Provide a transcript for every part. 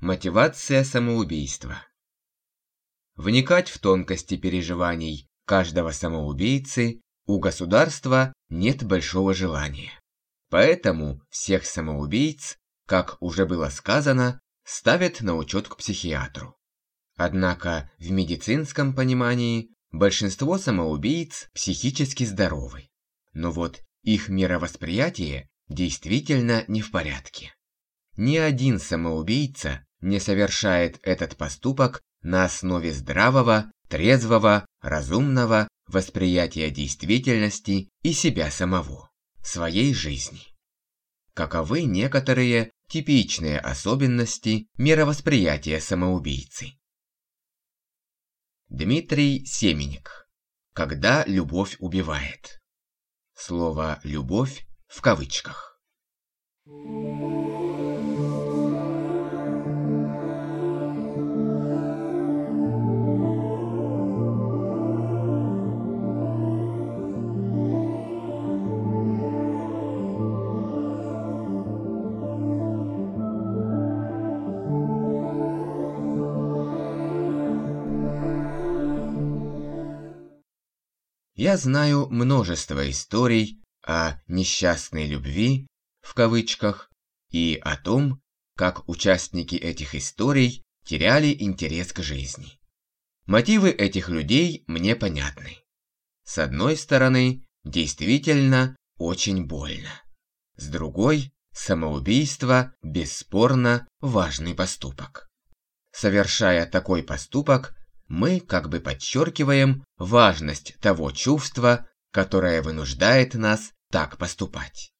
Мотивация самоубийства. Вникать в тонкости переживаний каждого самоубийцы у государства нет большого желания. Поэтому всех самоубийц, как уже было сказано, ставят на учет к психиатру. Однако в медицинском понимании большинство самоубийц психически здоровы. Но вот их мировосприятие действительно не в порядке. Ни один самоубийца не совершает этот поступок на основе здравого, трезвого, разумного восприятия действительности и себя самого, своей жизни. Каковы некоторые типичные особенности мировосприятия самоубийцы? Дмитрий Семеник. Когда любовь убивает. Слово «любовь» в кавычках. Я знаю множество историй о «несчастной любви» в кавычках и о том, как участники этих историй теряли интерес к жизни. Мотивы этих людей мне понятны. С одной стороны, действительно очень больно. С другой, самоубийство бесспорно важный поступок. Совершая такой поступок, мы как бы подчеркиваем важность того чувства, которое вынуждает нас так поступать.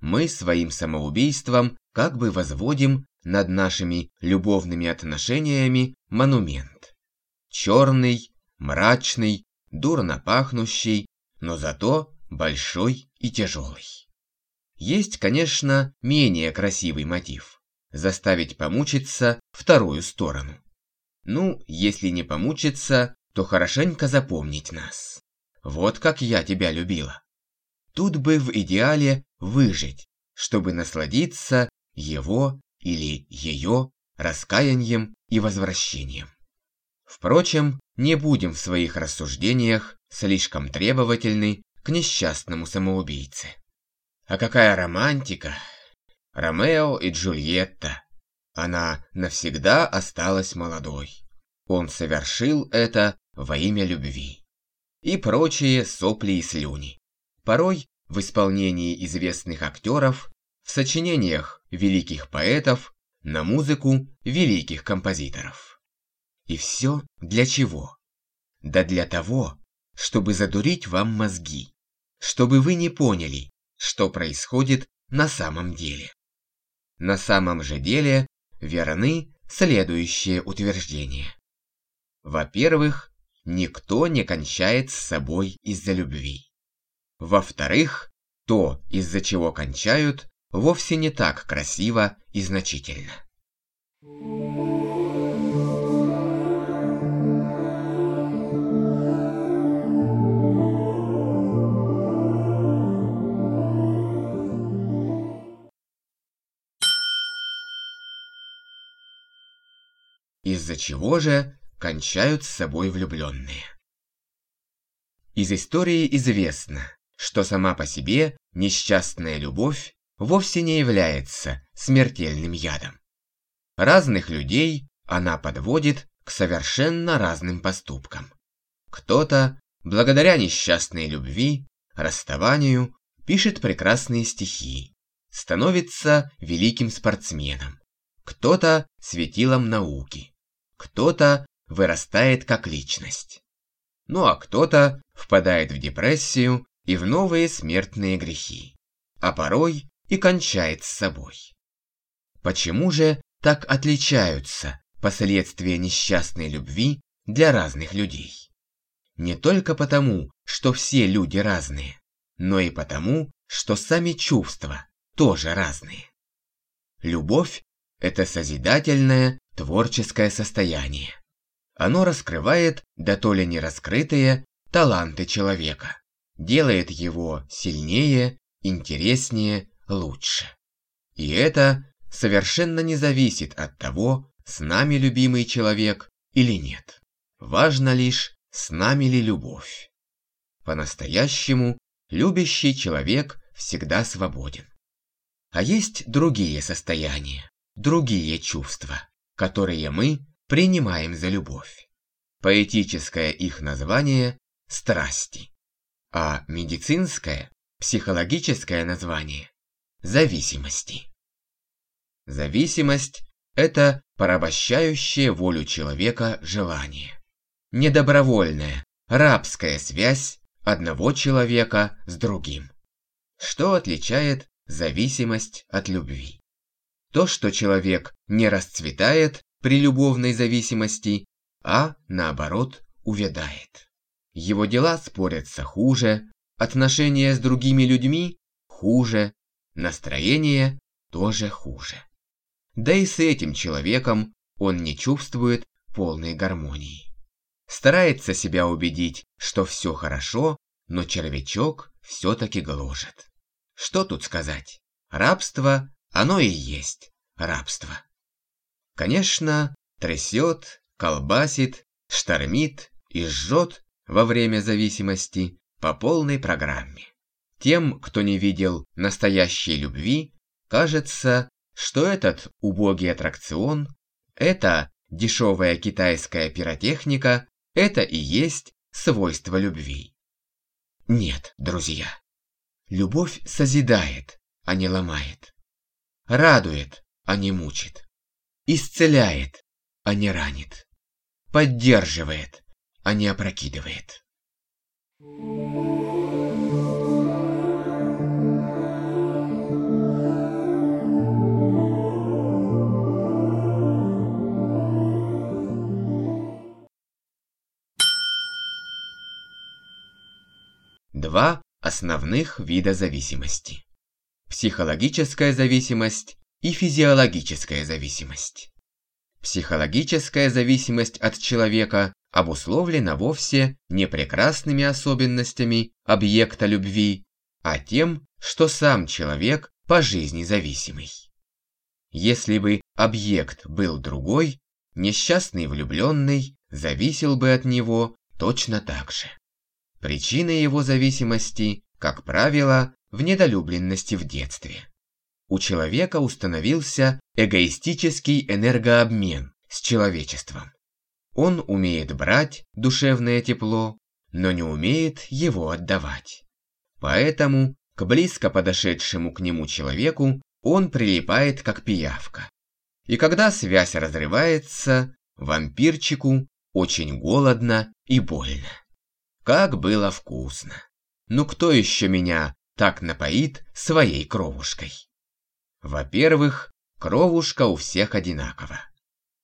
Мы своим самоубийством как бы возводим над нашими любовными отношениями монумент. Черный, мрачный, дурно пахнущий, но зато большой и тяжелый. Есть, конечно, менее красивый мотив – заставить помучиться вторую сторону. Ну, если не помучиться, то хорошенько запомнить нас. Вот как я тебя любила. Тут бы в идеале выжить, чтобы насладиться его или ее раскаянием и возвращением. Впрочем, не будем в своих рассуждениях слишком требовательны к несчастному самоубийце. А какая романтика! Ромео и Джульетта. Она навсегда осталась молодой. Он совершил это во имя любви. И прочие сопли и слюни. Порой в исполнении известных актеров, в сочинениях великих поэтов, на музыку великих композиторов. И все для чего? Да для того, чтобы задурить вам мозги, чтобы вы не поняли, что происходит на самом деле. На самом же деле верны следующие утверждения. Во-первых, никто не кончает с собой из-за любви. Во-вторых, то, из-за чего кончают, вовсе не так красиво и значительно. Из-за чего же кончают с собой влюбленные? Из истории известно, что сама по себе несчастная любовь вовсе не является смертельным ядом. Разных людей она подводит к совершенно разным поступкам. Кто-то, благодаря несчастной любви, расставанию, пишет прекрасные стихи, становится великим спортсменом. Кто-то светилом науки, кто-то вырастает как личность. Ну а кто-то впадает в депрессию и в новые смертные грехи, а порой и кончает с собой. Почему же так отличаются последствия несчастной любви для разных людей? Не только потому, что все люди разные, но и потому, что сами чувства тоже разные. Любовь – это созидательное, творческое состояние. Оно раскрывает, да то ли не раскрытые, таланты человека делает его сильнее, интереснее, лучше. И это совершенно не зависит от того, с нами любимый человек или нет. Важно лишь, с нами ли любовь. По-настоящему любящий человек всегда свободен. А есть другие состояния, другие чувства, которые мы принимаем за любовь. Поэтическое их название – страсти, а медицинское, психологическое название – зависимости. Зависимость – это порабощающее волю человека желание. Недобровольная, рабская связь одного человека с другим. Что отличает зависимость от любви? То, что человек не расцветает при любовной зависимости, а наоборот увядает. Его дела спорятся хуже, отношения с другими людьми хуже, настроение тоже хуже. Да и с этим человеком он не чувствует полной гармонии. Старается себя убедить, что все хорошо, но червячок все-таки гложет. Что тут сказать? Рабство, оно и есть рабство. Конечно, трясет, колбасит, штормит и жжет во время зависимости по полной программе. Тем, кто не видел настоящей любви, кажется, что этот убогий аттракцион, эта дешевая китайская пиротехника это и есть свойство любви. Нет, друзья. Любовь созидает, а не ломает. Радует, а не мучит. Исцеляет, а не ранит. Поддерживает, а не опрокидывает. Два основных вида зависимости. Психологическая зависимость и физиологическая зависимость. Психологическая зависимость от человека обусловлена вовсе не прекрасными особенностями объекта любви, а тем, что сам человек по жизни зависимый. Если бы объект был другой, несчастный влюбленный зависел бы от него точно так же. Причина его зависимости, как правило, в недолюбленности в детстве. У человека установился эгоистический энергообмен с человечеством. Он умеет брать душевное тепло, но не умеет его отдавать. Поэтому к близко подошедшему к нему человеку он прилипает как пиявка. И когда связь разрывается, вампирчику очень голодно и больно. Как было вкусно. Ну кто еще меня так напоит своей кровушкой? Во-первых, кровушка у всех одинакова.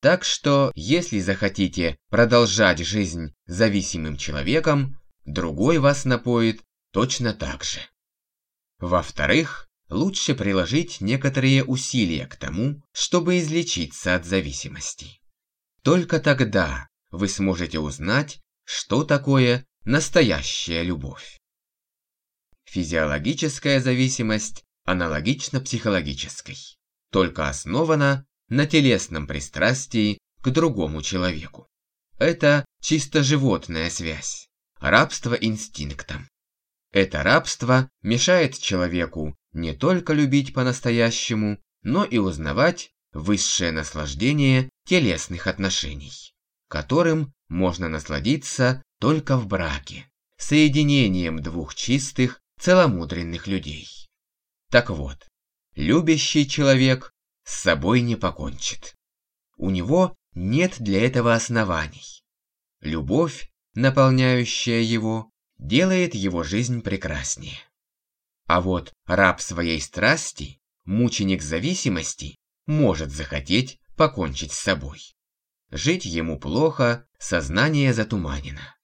Так что, если захотите продолжать жизнь зависимым человеком, другой вас напоит точно так же. Во-вторых, лучше приложить некоторые усилия к тому, чтобы излечиться от зависимости. Только тогда вы сможете узнать, что такое Настоящая любовь. Физиологическая зависимость аналогична психологической, только основана на телесном пристрастии к другому человеку. Это чисто животная связь, рабство инстинктом. Это рабство мешает человеку не только любить по-настоящему, но и узнавать высшее наслаждение телесных отношений, которым можно насладиться только в браке, соединением двух чистых, целомудренных людей. Так вот, любящий человек с собой не покончит. У него нет для этого оснований. Любовь, наполняющая его, делает его жизнь прекраснее. А вот раб своей страсти, мученик зависимости, может захотеть покончить с собой. Жить ему плохо, сознание затуманено.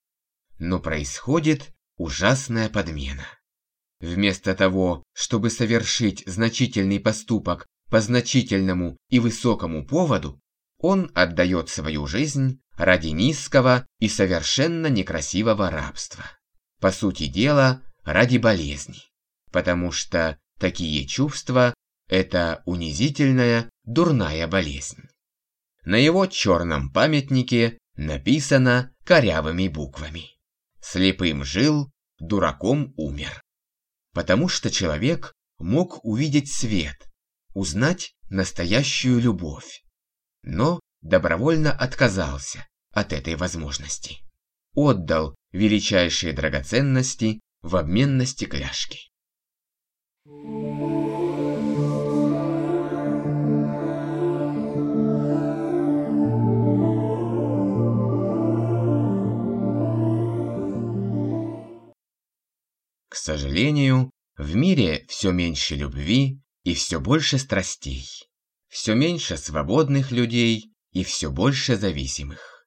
Но происходит ужасная подмена. Вместо того, чтобы совершить значительный поступок по значительному и высокому поводу, он отдает свою жизнь ради низкого и совершенно некрасивого рабства. По сути дела, ради болезни. Потому что такие чувства – это унизительная, дурная болезнь. на его черном памятнике написано корявыми буквами. Слепым жил, дураком умер. Потому что человек мог увидеть свет, узнать настоящую любовь. Но добровольно отказался от этой возможности. Отдал величайшие драгоценности в обмен на стекляшки. К сожалению, в мире все меньше любви и все больше страстей, все меньше свободных людей и все больше зависимых.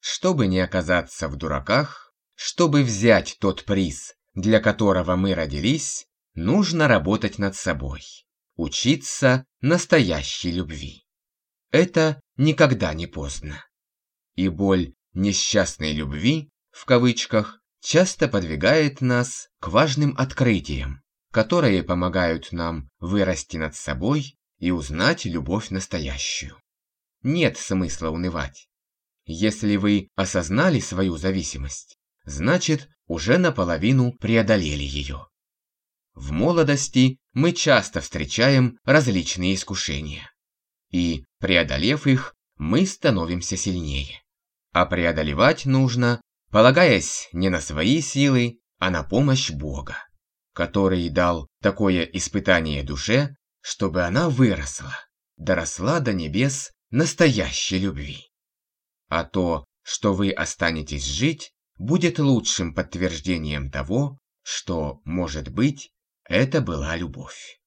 Чтобы не оказаться в дураках, чтобы взять тот приз, для которого мы родились, нужно работать над собой, учиться настоящей любви. Это никогда не поздно. И боль несчастной любви, в кавычках, часто подвигает нас к важным открытиям, которые помогают нам вырасти над собой и узнать любовь настоящую. Нет смысла унывать. Если вы осознали свою зависимость, значит, уже наполовину преодолели ее. В молодости мы часто встречаем различные искушения. И, преодолев их, мы становимся сильнее. А преодолевать нужно полагаясь не на свои силы, а на помощь Бога, который дал такое испытание душе, чтобы она выросла, доросла до небес настоящей любви. А то, что вы останетесь жить, будет лучшим подтверждением того, что, может быть, это была любовь.